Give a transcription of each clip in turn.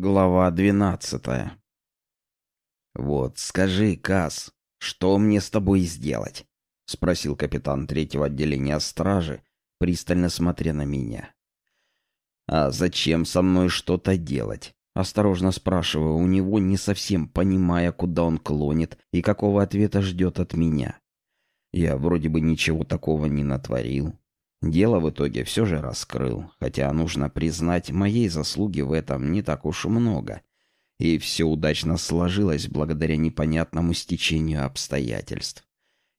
Глава двенадцатая. «Вот, скажи, Кас, что мне с тобой сделать?» — спросил капитан третьего отделения стражи, пристально смотря на меня. «А зачем со мной что-то делать?» — осторожно спрашиваю у него, не совсем понимая, куда он клонит и какого ответа ждет от меня. Я вроде бы ничего такого не натворил, Дело в итоге все же раскрыл, хотя, нужно признать, моей заслуги в этом не так уж много. И все удачно сложилось благодаря непонятному стечению обстоятельств.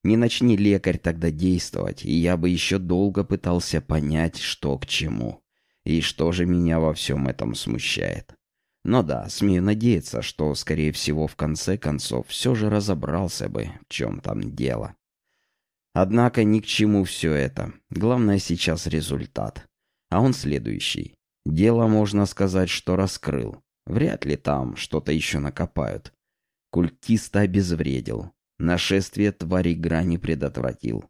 Не начни лекарь тогда действовать, и я бы еще долго пытался понять, что к чему. И что же меня во всем этом смущает. Но да, смею надеяться, что, скорее всего, в конце концов, все же разобрался бы, в чем там дело. Однако ни к чему все это. Главное сейчас результат. А он следующий. Дело, можно сказать, что раскрыл. Вряд ли там что-то еще накопают. Культиста обезвредил. Нашествие твари грани предотвратил.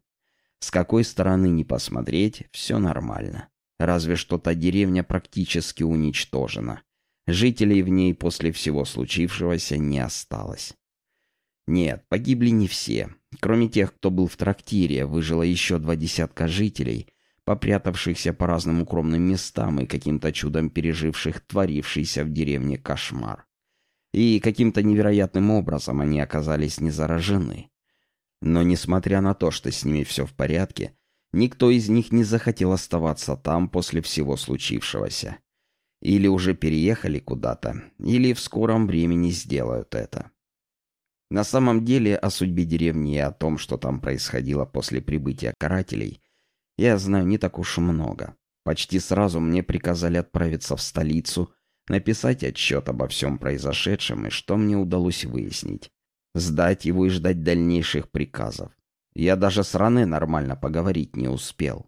С какой стороны не посмотреть, все нормально. Разве что та деревня практически уничтожена. Жителей в ней после всего случившегося не осталось. Нет, погибли не все. Кроме тех, кто был в трактире, выжило еще два десятка жителей, попрятавшихся по разным укромным местам и каким-то чудом переживших творившийся в деревне кошмар. И каким-то невероятным образом они оказались не заражены. Но несмотря на то, что с ними все в порядке, никто из них не захотел оставаться там после всего случившегося. Или уже переехали куда-то, или в скором времени сделают это. На самом деле о судьбе деревни и о том, что там происходило после прибытия карателей, я знаю не так уж много. Почти сразу мне приказали отправиться в столицу, написать отчет обо всем произошедшем и что мне удалось выяснить. Сдать его и ждать дальнейших приказов. Я даже с Ране нормально поговорить не успел.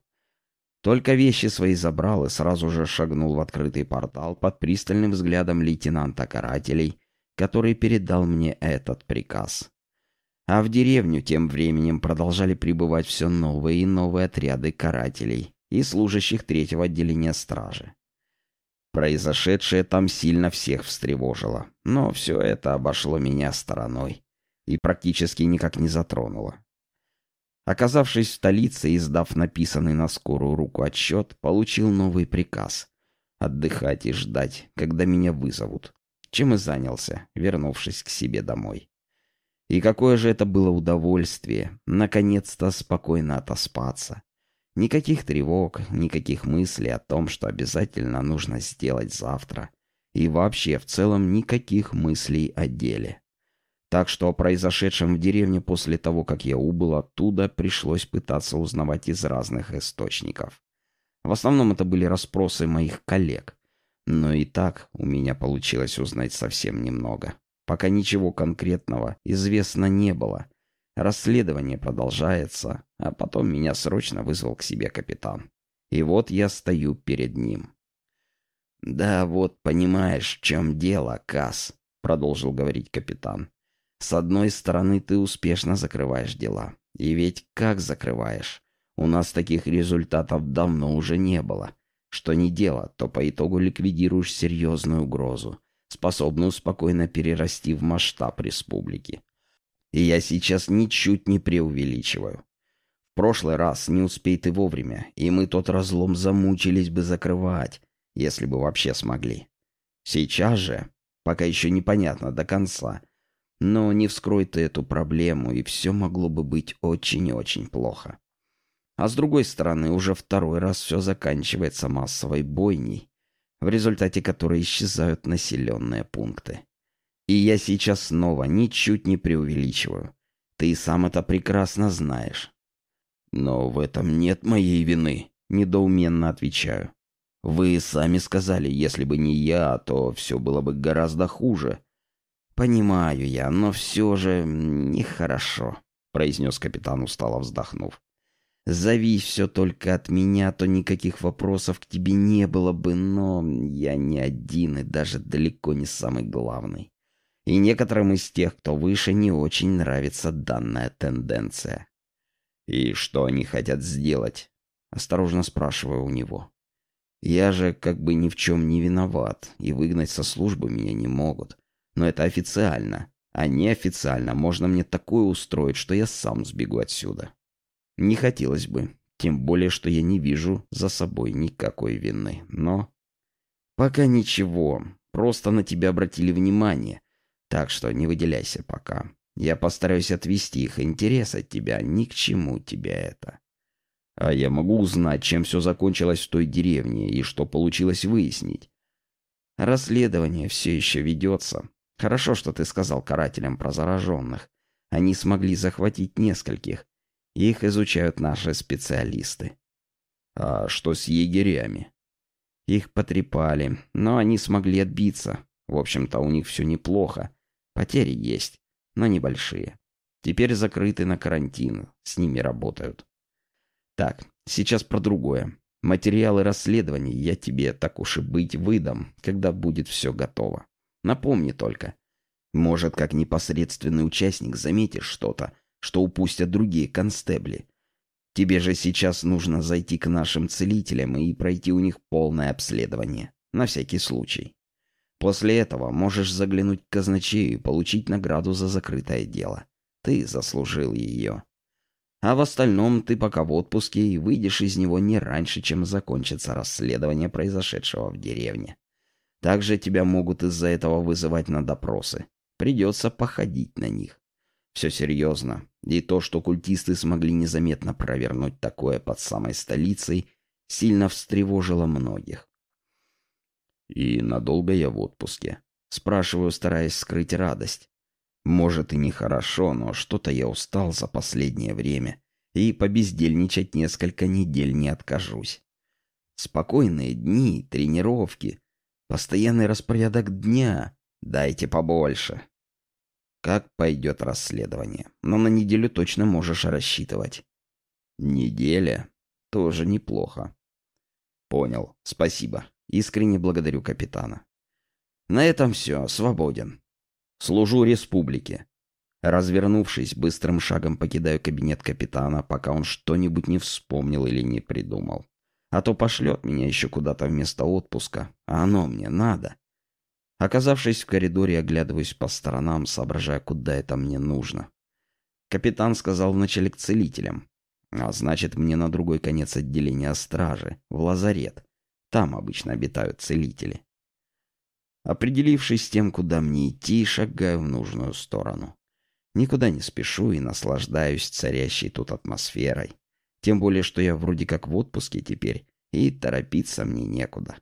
Только вещи свои забрал и сразу же шагнул в открытый портал под пристальным взглядом лейтенанта карателей, который передал мне этот приказ. А в деревню тем временем продолжали прибывать все новые и новые отряды карателей и служащих третьего отделения стражи. Произошедшее там сильно всех встревожило, но все это обошло меня стороной и практически никак не затронуло. Оказавшись в столице и сдав написанный на скорую руку отчет, получил новый приказ — отдыхать и ждать, когда меня вызовут чем и занялся, вернувшись к себе домой. И какое же это было удовольствие, наконец-то спокойно отоспаться. Никаких тревог, никаких мыслей о том, что обязательно нужно сделать завтра. И вообще, в целом, никаких мыслей о деле. Так что о произошедшем в деревне после того, как я убыл оттуда, пришлось пытаться узнавать из разных источников. В основном это были расспросы моих коллег. Но и так у меня получилось узнать совсем немного. Пока ничего конкретного известно не было. Расследование продолжается, а потом меня срочно вызвал к себе капитан. И вот я стою перед ним. «Да вот понимаешь, в чем дело, Касс», — продолжил говорить капитан. «С одной стороны, ты успешно закрываешь дела. И ведь как закрываешь? У нас таких результатов давно уже не было. Что не дело, то по итогу ликвидируешь серьезную угрозу, способную спокойно перерасти в масштаб республики. И я сейчас ничуть не преувеличиваю. В прошлый раз не успей ты вовремя, и мы тот разлом замучились бы закрывать, если бы вообще смогли. Сейчас же, пока еще непонятно до конца, но не вскрой ты эту проблему, и все могло бы быть очень-очень плохо. А с другой стороны, уже второй раз все заканчивается массовой бойней, в результате которой исчезают населенные пункты. И я сейчас снова ничуть не преувеличиваю. Ты сам это прекрасно знаешь. Но в этом нет моей вины, недоуменно отвечаю. Вы сами сказали, если бы не я, то все было бы гораздо хуже. Понимаю я, но все же нехорошо, произнес капитан, устало вздохнув. Зови все только от меня, то никаких вопросов к тебе не было бы, но я не один и даже далеко не самый главный. И некоторым из тех, кто выше, не очень нравится данная тенденция. «И что они хотят сделать?» — осторожно спрашиваю у него. Я же как бы ни в чем не виноват, и выгнать со службы меня не могут. Но это официально. А неофициально можно мне такое устроить, что я сам сбегу отсюда. Не хотелось бы, тем более, что я не вижу за собой никакой вины. Но... Пока ничего, просто на тебя обратили внимание. Так что не выделяйся пока. Я постараюсь отвести их интерес от тебя, ни к чему тебе это. А я могу узнать, чем все закончилось в той деревне и что получилось выяснить. Расследование все еще ведется. Хорошо, что ты сказал карателям про зараженных. Они смогли захватить нескольких. Их изучают наши специалисты. А что с егерями? Их потрепали, но они смогли отбиться. В общем-то, у них все неплохо. Потери есть, но небольшие. Теперь закрыты на карантин, с ними работают. Так, сейчас про другое. Материалы расследований я тебе, так уж и быть, выдам, когда будет все готово. Напомни только. Может, как непосредственный участник заметишь что-то, что упустят другие констебли. Тебе же сейчас нужно зайти к нашим целителям и пройти у них полное обследование. На всякий случай. После этого можешь заглянуть к казначею и получить награду за закрытое дело. Ты заслужил ее. А в остальном ты пока в отпуске и выйдешь из него не раньше, чем закончится расследование произошедшего в деревне. Также тебя могут из-за этого вызывать на допросы. Придется походить на них. Все серьезно. И то, что культисты смогли незаметно провернуть такое под самой столицей, сильно встревожило многих. И надолго я в отпуске. Спрашиваю, стараясь скрыть радость. Может и нехорошо, но что-то я устал за последнее время, и побездельничать несколько недель не откажусь. Спокойные дни, тренировки, постоянный распорядок дня. Дайте побольше. Как пойдет расследование? Но на неделю точно можешь рассчитывать. Неделя? Тоже неплохо. Понял. Спасибо. Искренне благодарю капитана. На этом все. Свободен. Служу республике. Развернувшись, быстрым шагом покидаю кабинет капитана, пока он что-нибудь не вспомнил или не придумал. А то пошлет меня еще куда-то вместо отпуска, а оно мне надо. Оказавшись в коридоре, оглядываюсь по сторонам, соображая, куда это мне нужно. Капитан сказал вначале к целителям. А значит, мне на другой конец отделения стражи, в лазарет. Там обычно обитают целители. Определившись тем, куда мне идти, шагаю в нужную сторону. Никуда не спешу и наслаждаюсь царящей тут атмосферой. Тем более, что я вроде как в отпуске теперь, и торопиться мне некуда.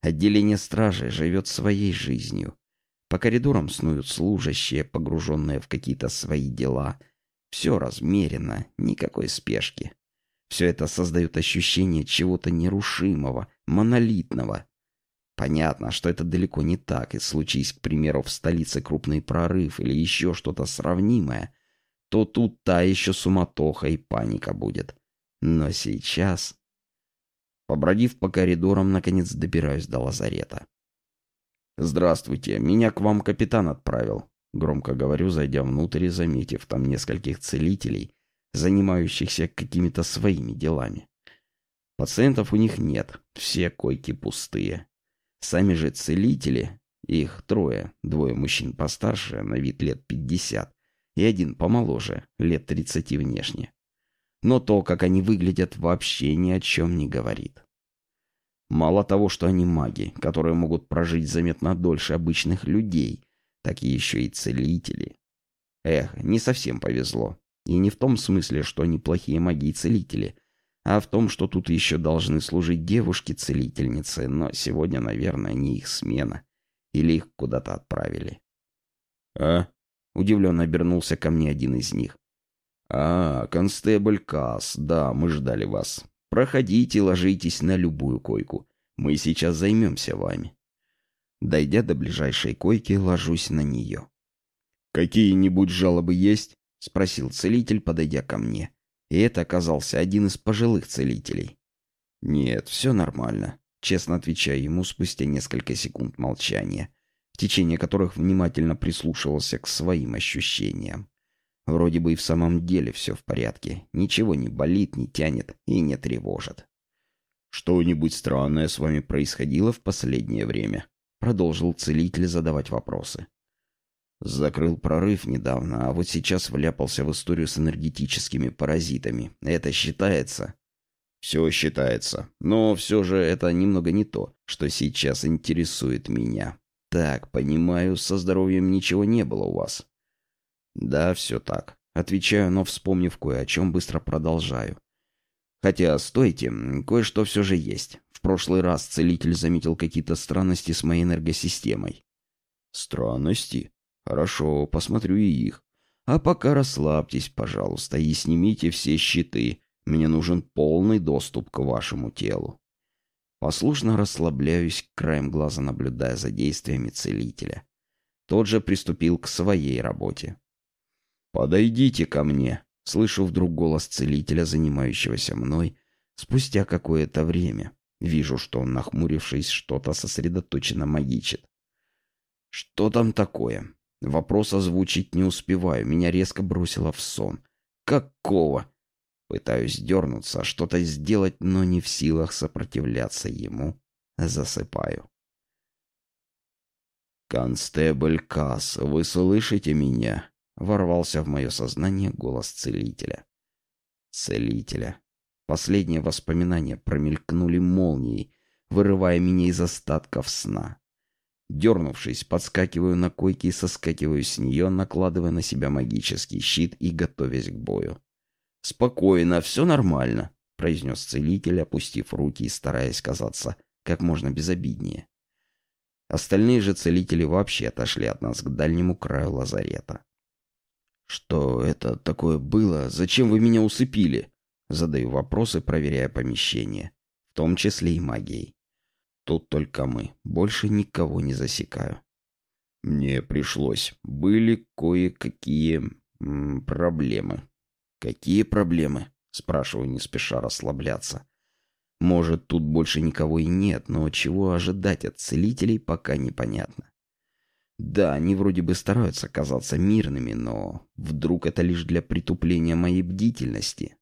Отделение стражи живет своей жизнью. По коридорам снуют служащие, погруженные в какие-то свои дела. Все размеренно, никакой спешки. Все это создает ощущение чего-то нерушимого, монолитного, Понятно, что это далеко не так, и случись, к примеру, в столице крупный прорыв или еще что-то сравнимое, то тут та еще суматоха и паника будет. Но сейчас... Побродив по коридорам, наконец добираюсь до лазарета. «Здравствуйте, меня к вам капитан отправил», — громко говорю, зайдя внутрь и заметив там нескольких целителей, занимающихся какими-то своими делами. Пациентов у них нет, все койки пустые. Сами же целители, их трое, двое мужчин постарше, на вид лет пятьдесят, и один помоложе, лет тридцати внешне. Но то, как они выглядят, вообще ни о чем не говорит. Мало того, что они маги, которые могут прожить заметно дольше обычных людей, так и еще и целители. Эх, не совсем повезло. И не в том смысле, что они плохие маги и целители – а в том, что тут еще должны служить девушки-целительницы, но сегодня, наверное, не их смена. Или их куда-то отправили. «А?» — удивленно обернулся ко мне один из них. «А, констебль Касс, да, мы ждали вас. Проходите, ложитесь на любую койку. Мы сейчас займемся вами». Дойдя до ближайшей койки, ложусь на нее. «Какие-нибудь жалобы есть?» — спросил целитель, подойдя ко мне. И это оказался один из пожилых целителей. «Нет, все нормально», — честно отвечаю ему спустя несколько секунд молчания, в течение которых внимательно прислушивался к своим ощущениям. Вроде бы и в самом деле все в порядке, ничего не болит, не тянет и не тревожит. «Что-нибудь странное с вами происходило в последнее время?» Продолжил целитель задавать вопросы. Закрыл прорыв недавно, а вот сейчас вляпался в историю с энергетическими паразитами. Это считается? Все считается. Но все же это немного не то, что сейчас интересует меня. Так, понимаю, со здоровьем ничего не было у вас. Да, все так. Отвечаю, но вспомнив кое о чем, быстро продолжаю. Хотя, стойте, кое-что все же есть. В прошлый раз целитель заметил какие-то странности с моей энергосистемой. Странности? Хорошо, посмотрю и их. А пока расслабьтесь, пожалуйста, и снимите все щиты. Мне нужен полный доступ к вашему телу. Послушно расслабляюсь, краем глаза наблюдая за действиями целителя. Тот же приступил к своей работе. «Подойдите ко мне», — слышу вдруг голос целителя, занимающегося мной, спустя какое-то время. Вижу, что он, нахмурившись, что-то сосредоточенно магичит. «Что там такое?» Вопрос озвучить не успеваю, меня резко бросило в сон. Какого? Пытаюсь дернуться, что-то сделать, но не в силах сопротивляться ему. Засыпаю. «Констебль Касс, вы слышите меня?» Ворвался в мое сознание голос целителя. Целителя. Последние воспоминания промелькнули молнией, вырывая меня из остатков сна. Дернувшись, подскакиваю на койке и соскакиваю с нее, накладывая на себя магический щит и готовясь к бою. «Спокойно, все нормально», — произнес целитель, опустив руки и стараясь казаться как можно безобиднее. Остальные же целители вообще отошли от нас к дальнему краю лазарета. «Что это такое было? Зачем вы меня усыпили?» Задаю вопросы, проверяя помещение, в том числе и магией. Тут только мы. Больше никого не засекаю. Мне пришлось. Были кое-какие проблемы. Какие проблемы? Спрашиваю, не спеша расслабляться. Может, тут больше никого и нет, но чего ожидать от целителей, пока непонятно. Да, они вроде бы стараются казаться мирными, но вдруг это лишь для притупления моей бдительности.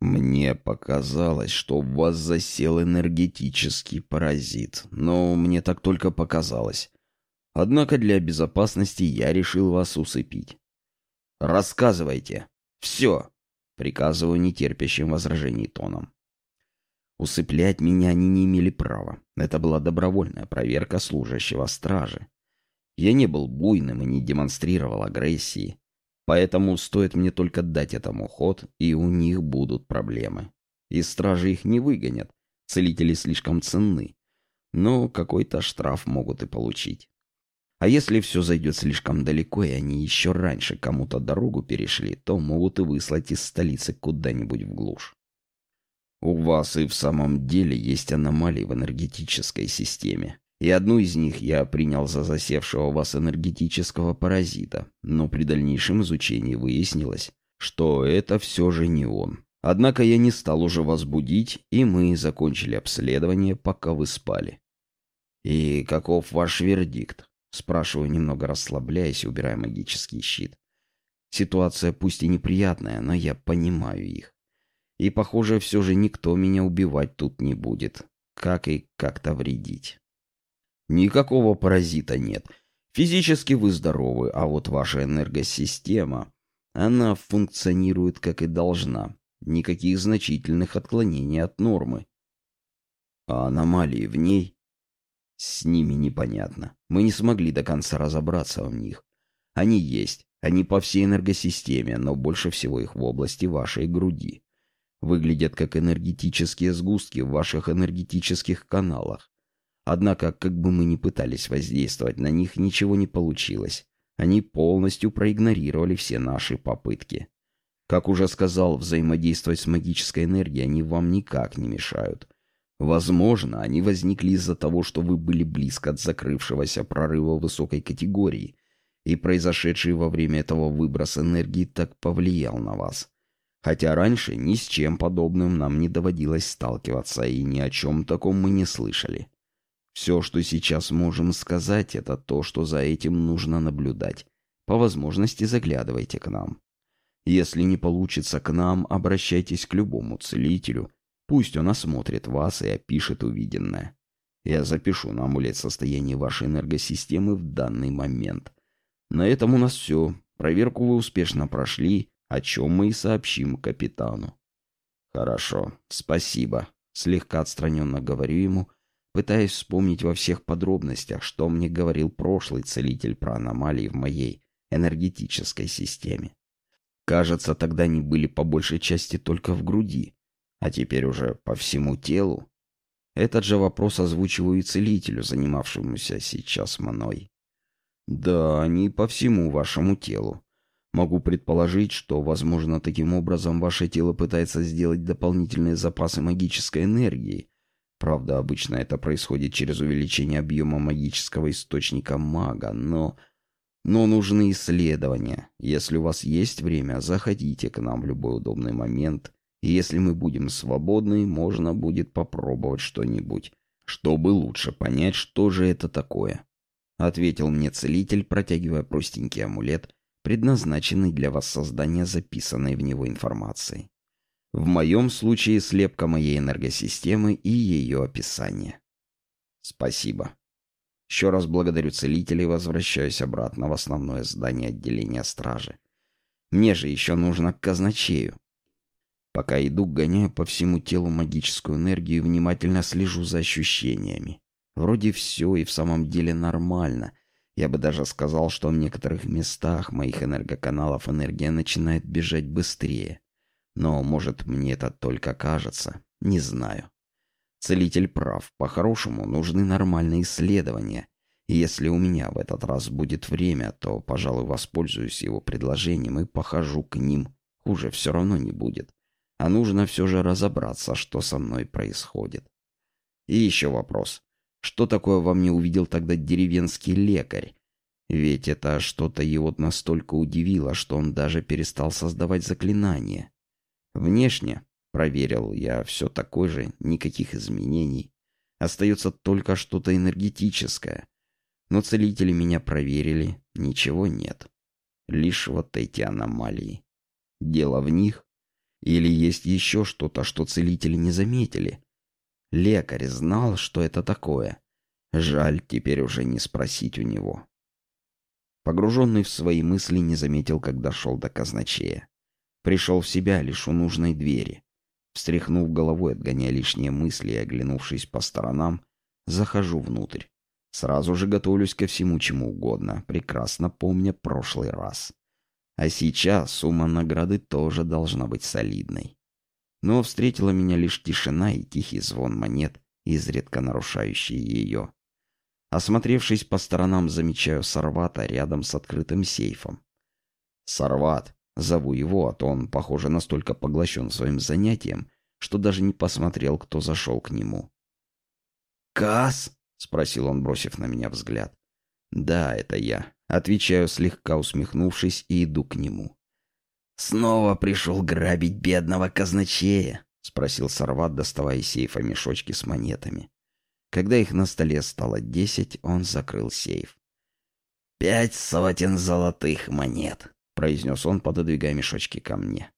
Мне показалось, что в вас засел энергетический паразит, но мне так только показалось. Однако для безопасности я решил вас усыпить. Рассказывайте. Все. Приказываю нетерпящим возражений тоном. Усыплять меня они не имели права. Это была добровольная проверка служащего стражи. Я не был буйным и не демонстрировал агрессии. Поэтому стоит мне только дать этому ход, и у них будут проблемы. Из стражи их не выгонят, целители слишком ценны. Но какой-то штраф могут и получить. А если все зайдет слишком далеко, и они еще раньше кому-то дорогу перешли, то могут и выслать из столицы куда-нибудь в глушь. У вас и в самом деле есть аномалии в энергетической системе. И одну из них я принял за засевшего вас энергетического паразита, но при дальнейшем изучении выяснилось, что это все же не он. Однако я не стал уже вас будить, и мы закончили обследование, пока вы спали. «И каков ваш вердикт?» — спрашиваю, немного расслабляясь, убирая магический щит. Ситуация пусть и неприятная, но я понимаю их. И, похоже, все же никто меня убивать тут не будет, как и как-то вредить. Никакого паразита нет. Физически вы здоровы, а вот ваша энергосистема, она функционирует как и должна. Никаких значительных отклонений от нормы. А аномалии в ней? С ними непонятно. Мы не смогли до конца разобраться в них. Они есть. Они по всей энергосистеме, но больше всего их в области вашей груди. Выглядят как энергетические сгустки в ваших энергетических каналах. Однако, как бы мы ни пытались воздействовать на них, ничего не получилось. Они полностью проигнорировали все наши попытки. Как уже сказал, взаимодействовать с магической энергией они вам никак не мешают. Возможно, они возникли из-за того, что вы были близко от закрывшегося прорыва высокой категории, и произошедший во время этого выброс энергии так повлиял на вас. Хотя раньше ни с чем подобным нам не доводилось сталкиваться, и ни о чем таком мы не слышали. Все, что сейчас можем сказать, это то, что за этим нужно наблюдать. По возможности заглядывайте к нам. Если не получится к нам, обращайтесь к любому целителю, Пусть он осмотрит вас и опишет увиденное. Я запишу на амулет состояние вашей энергосистемы в данный момент. На этом у нас все. Проверку вы успешно прошли, о чем мы и сообщим капитану. Хорошо, спасибо. Слегка отстраненно говорю ему, пытаясь вспомнить во всех подробностях, что мне говорил прошлый целитель про аномалии в моей энергетической системе. Кажется, тогда они были по большей части только в груди, а теперь уже по всему телу. Этот же вопрос озвучиваю и целителю, занимавшемуся сейчас мной. Да, они по всему вашему телу. Могу предположить, что, возможно, таким образом ваше тело пытается сделать дополнительные запасы магической энергии. Правда, обычно это происходит через увеличение объема магического источника мага, но... Но нужны исследования. Если у вас есть время, заходите к нам в любой удобный момент и если мы будем свободны, можно будет попробовать что-нибудь, чтобы лучше понять, что же это такое. Ответил мне целитель, протягивая простенький амулет, предназначенный для воссоздания записанной в него информации. В моем случае слепка моей энергосистемы и ее описание. Спасибо. Еще раз благодарю целителя и возвращаюсь обратно в основное здание отделения стражи. Мне же еще нужно к казначею. Пока иду, гоняю по всему телу магическую энергию и внимательно слежу за ощущениями. Вроде все и в самом деле нормально. Я бы даже сказал, что в некоторых местах моих энергоканалов энергия начинает бежать быстрее. Но, может, мне это только кажется. Не знаю. Целитель прав. По-хорошему, нужны нормальные исследования. И если у меня в этот раз будет время, то, пожалуй, воспользуюсь его предложением и похожу к ним. Хуже все равно не будет. А нужно все же разобраться, что со мной происходит. И еще вопрос. Что такое во мне увидел тогда деревенский лекарь? Ведь это что-то его настолько удивило, что он даже перестал создавать заклинания. Внешне, проверил я, все такое же, никаких изменений. Остается только что-то энергетическое. Но целители меня проверили, ничего нет. Лишь вот эти аномалии. Дело в них или есть еще что-то, что целители не заметили? Лекарь знал, что это такое. Жаль, теперь уже не спросить у него. Погруженный в свои мысли, не заметил, когда шел до казначея. Пришел в себя лишь у нужной двери. Встряхнув головой, отгоняя лишние мысли и оглянувшись по сторонам, захожу внутрь. Сразу же готовлюсь ко всему, чему угодно, прекрасно помня прошлый раз. А сейчас сумма награды тоже должна быть солидной. Но встретила меня лишь тишина и тихий звон монет, изредка нарушающие ее. Осмотревшись по сторонам, замечаю Сарвата рядом с открытым сейфом. Сарват. Зову его, а то он, похоже, настолько поглощен своим занятием, что даже не посмотрел, кто зашел к нему. «Кас?» — спросил он, бросив на меня взгляд. «Да, это я. Отвечаю, слегка усмехнувшись, и иду к нему. «Снова пришел грабить бедного казначея?» — спросил Сарват, доставая из сейфа мешочки с монетами. Когда их на столе стало десять, он закрыл сейф. «Пять сотен золотых монет», — произнес он, пододвигая мешочки ко мне.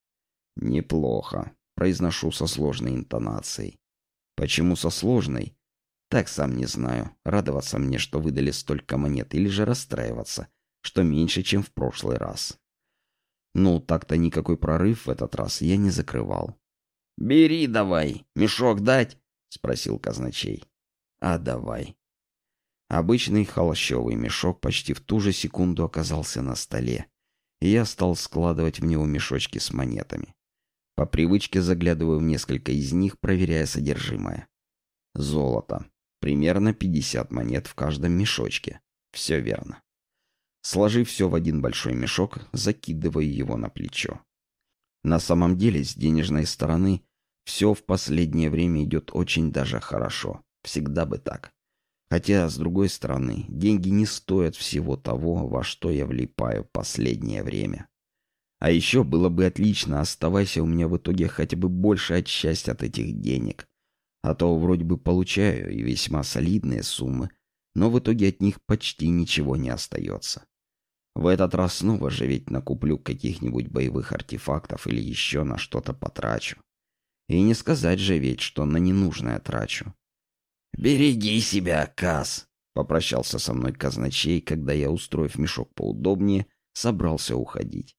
«Неплохо», — произношу со сложной интонацией. «Почему со сложной? Так сам не знаю, радоваться мне, что выдали столько монет, или же расстраиваться, что меньше, чем в прошлый раз. Ну, так-то никакой прорыв в этот раз я не закрывал. «Бери давай, мешок дать?» — спросил казначей. «А давай». Обычный холощовый мешок почти в ту же секунду оказался на столе, и я стал складывать в него мешочки с монетами. По привычке заглядываю в несколько из них, проверяя содержимое. Золото. Примерно 50 монет в каждом мешочке. Все верно. Сложив все в один большой мешок, закидываю его на плечо. На самом деле, с денежной стороны, все в последнее время идет очень даже хорошо. Всегда бы так. Хотя, с другой стороны, деньги не стоят всего того, во что я влипаю последнее время. А еще было бы отлично, оставайся у меня в итоге хотя бы большая часть от этих денег. А то вроде бы получаю и весьма солидные суммы, но в итоге от них почти ничего не остается. В этот раз снова же ведь накуплю каких-нибудь боевых артефактов или еще на что-то потрачу. И не сказать же ведь, что на ненужное трачу. «Береги себя, Кас!» — попрощался со мной казначей, когда я, устроив мешок поудобнее, собрался уходить.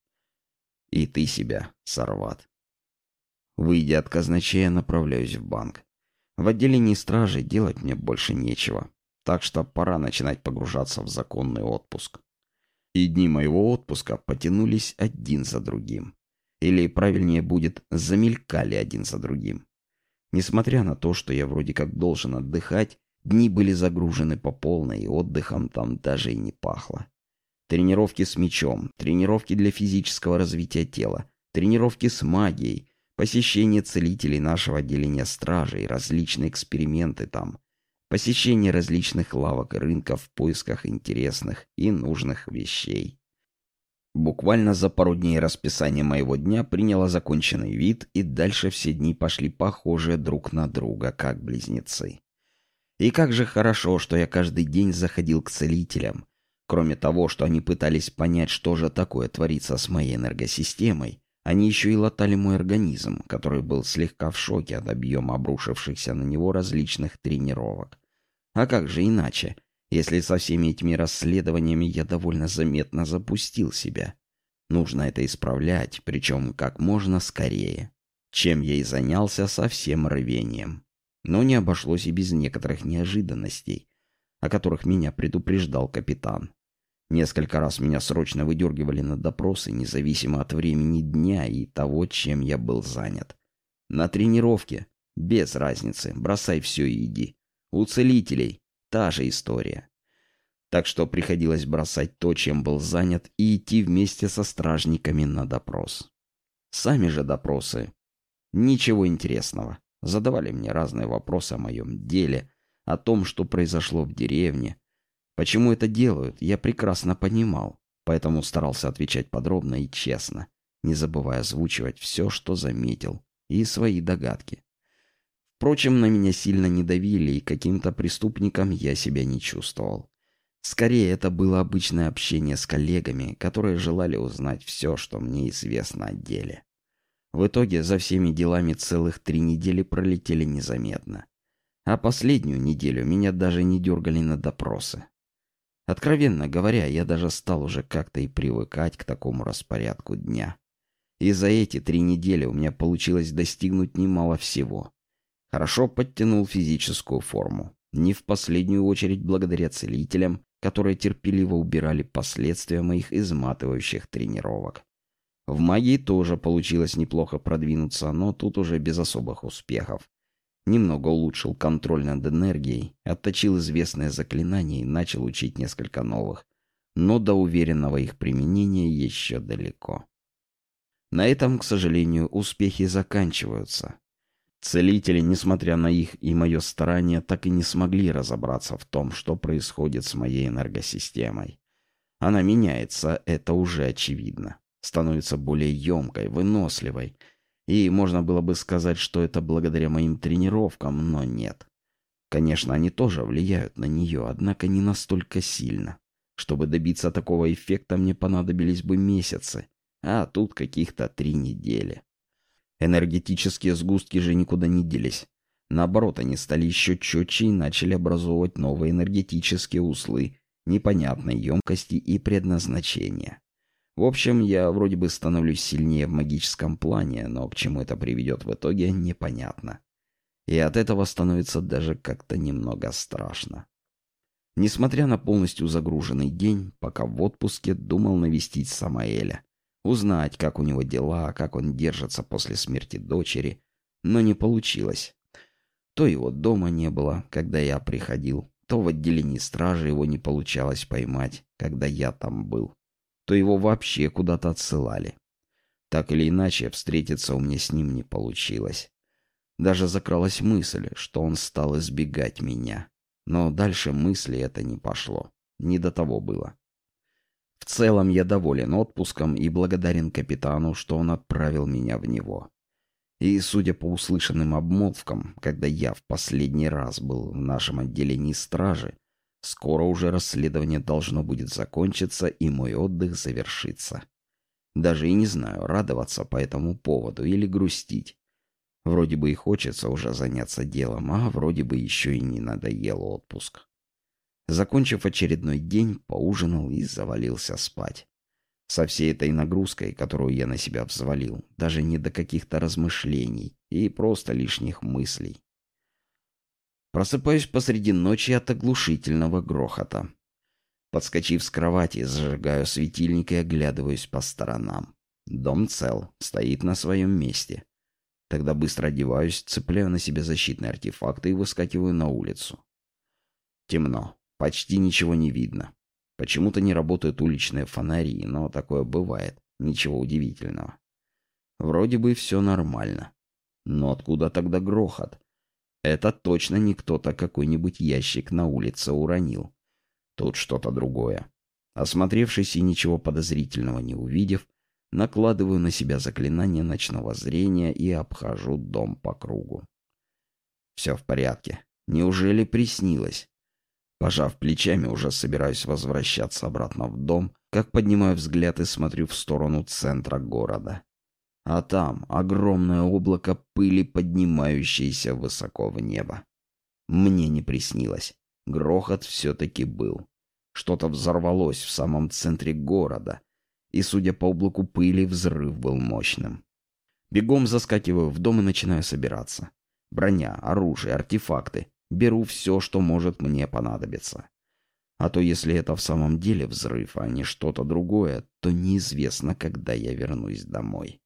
«И ты себя, Сарват!» Выйдя от казначея, направляюсь в банк. В отделении стражи делать мне больше нечего, так что пора начинать погружаться в законный отпуск. И дни моего отпуска потянулись один за другим. Или, правильнее будет, замелькали один за другим. Несмотря на то, что я вроде как должен отдыхать, дни были загружены по полной, и отдыхом там даже и не пахло. Тренировки с мечом, тренировки для физического развития тела, тренировки с магией, посещение целителей нашего отделения стражи и различные эксперименты там, посещение различных лавок и рынков в поисках интересных и нужных вещей. Буквально за пару дней расписание моего дня приняло законченный вид, и дальше все дни пошли похожие друг на друга, как близнецы. И как же хорошо, что я каждый день заходил к целителям. Кроме того, что они пытались понять, что же такое творится с моей энергосистемой, они еще и латали мой организм, который был слегка в шоке от объема обрушившихся на него различных тренировок. А как же иначе? Если со всеми этими расследованиями я довольно заметно запустил себя. Нужно это исправлять, причем как можно скорее. Чем я и занялся со всем рвением. Но не обошлось и без некоторых неожиданностей, о которых меня предупреждал капитан. Несколько раз меня срочно выдергивали на допросы, независимо от времени дня и того, чем я был занят. На тренировке. Без разницы. Бросай все и иди. У целителей. Та же история. Так что приходилось бросать то, чем был занят, и идти вместе со стражниками на допрос. Сами же допросы. Ничего интересного. Задавали мне разные вопросы о моем деле, о том, что произошло в деревне. Почему это делают, я прекрасно понимал, поэтому старался отвечать подробно и честно, не забывая озвучивать все, что заметил, и свои догадки. Впрочем, на меня сильно не давили, и каким-то преступником я себя не чувствовал. Скорее, это было обычное общение с коллегами, которые желали узнать все, что мне известно о деле. В итоге за всеми делами целых три недели пролетели незаметно. А последнюю неделю меня даже не дергали на допросы. Откровенно говоря, я даже стал уже как-то и привыкать к такому распорядку дня. И за эти три недели у меня получилось достигнуть немало всего. Хорошо подтянул физическую форму. Не в последнюю очередь благодаря целителям, которые терпеливо убирали последствия моих изматывающих тренировок. В магии тоже получилось неплохо продвинуться, но тут уже без особых успехов. Немного улучшил контроль над энергией, отточил известное заклинание и начал учить несколько новых. Но до уверенного их применения еще далеко. На этом, к сожалению, успехи заканчиваются. Целители, несмотря на их и мое старание, так и не смогли разобраться в том, что происходит с моей энергосистемой. Она меняется, это уже очевидно. Становится более емкой, выносливой. И можно было бы сказать, что это благодаря моим тренировкам, но нет. Конечно, они тоже влияют на нее, однако не настолько сильно. Чтобы добиться такого эффекта, мне понадобились бы месяцы, а тут каких-то три недели. Энергетические сгустки же никуда не делись. Наоборот, они стали еще четче и начали образовывать новые энергетические узлы непонятной емкости и предназначения. В общем, я вроде бы становлюсь сильнее в магическом плане, но к чему это приведет в итоге, непонятно. И от этого становится даже как-то немного страшно. Несмотря на полностью загруженный день, пока в отпуске думал навестить Самаэля узнать, как у него дела, как он держится после смерти дочери, но не получилось. То его дома не было, когда я приходил, то в отделении стражи его не получалось поймать, когда я там был, то его вообще куда-то отсылали. Так или иначе, встретиться у меня с ним не получилось. Даже закралась мысль, что он стал избегать меня. Но дальше мысли это не пошло. Не до того было. В целом я доволен отпуском и благодарен капитану, что он отправил меня в него. И, судя по услышанным обмолвкам, когда я в последний раз был в нашем отделении стражи, скоро уже расследование должно будет закончиться и мой отдых завершиться. Даже и не знаю, радоваться по этому поводу или грустить. Вроде бы и хочется уже заняться делом, а вроде бы еще и не надоел отпуск. Закончив очередной день, поужинал и завалился спать. Со всей этой нагрузкой, которую я на себя взвалил, даже не до каких-то размышлений и просто лишних мыслей. Просыпаюсь посреди ночи от оглушительного грохота. Подскочив с кровати, зажигаю светильник и оглядываюсь по сторонам. Дом цел, стоит на своем месте. Тогда быстро одеваюсь, цепляю на себя защитные артефакты и выскакиваю на улицу. Темно, почти ничего не видно. Почему-то не работают уличные фонари, но такое бывает, ничего удивительного. Вроде бы все нормально. Но откуда тогда грохот? Это точно не кто-то какой-нибудь ящик на улице уронил. Тут что-то другое. Осмотревшись и ничего подозрительного не увидев, накладываю на себя заклинание ночного зрения и обхожу дом по кругу. Все в порядке. Неужели приснилось? Пожав плечами, уже собираюсь возвращаться обратно в дом, как поднимаю взгляд и смотрю в сторону центра города. А там огромное облако пыли, поднимающееся высоко в небо. Мне не приснилось. Грохот все-таки был. Что-то взорвалось в самом центре города, и, судя по облаку пыли, взрыв был мощным. Бегом заскакиваю в дом и начинаю собираться. Броня, оружие, артефакты. Беру все, что может мне понадобиться. А то если это в самом деле взрыв, а не что-то другое, то неизвестно, когда я вернусь домой.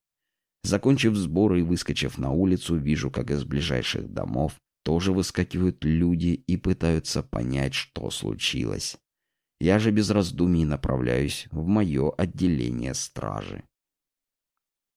Закончив сборы и выскочив на улицу, вижу, как из ближайших домов тоже выскакивают люди и пытаются понять, что случилось. Я же без раздумий направляюсь в мое отделение стражи.